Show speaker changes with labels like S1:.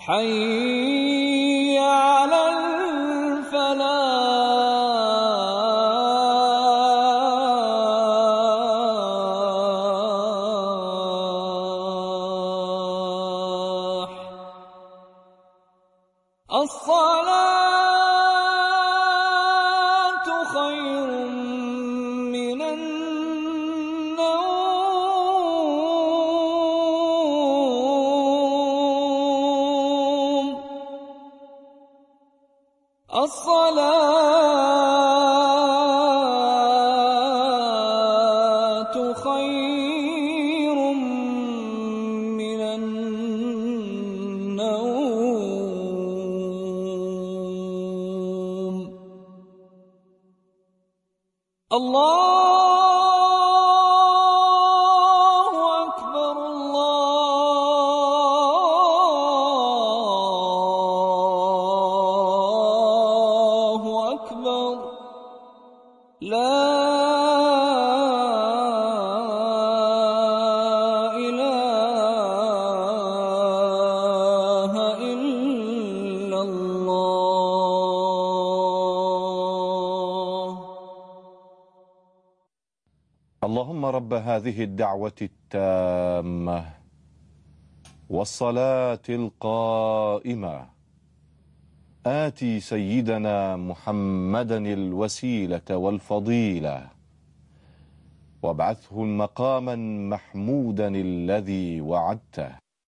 S1: حي على الفلاح. الصلاة خير الصلاة خير من النوم. الله
S2: اللهم رب هذه الدعوة التامة والصلاة القائمة. آتي سيدنا محمدا الوسيلة والفضيلة. وابعثه المقاما محمودا الذي وعدته.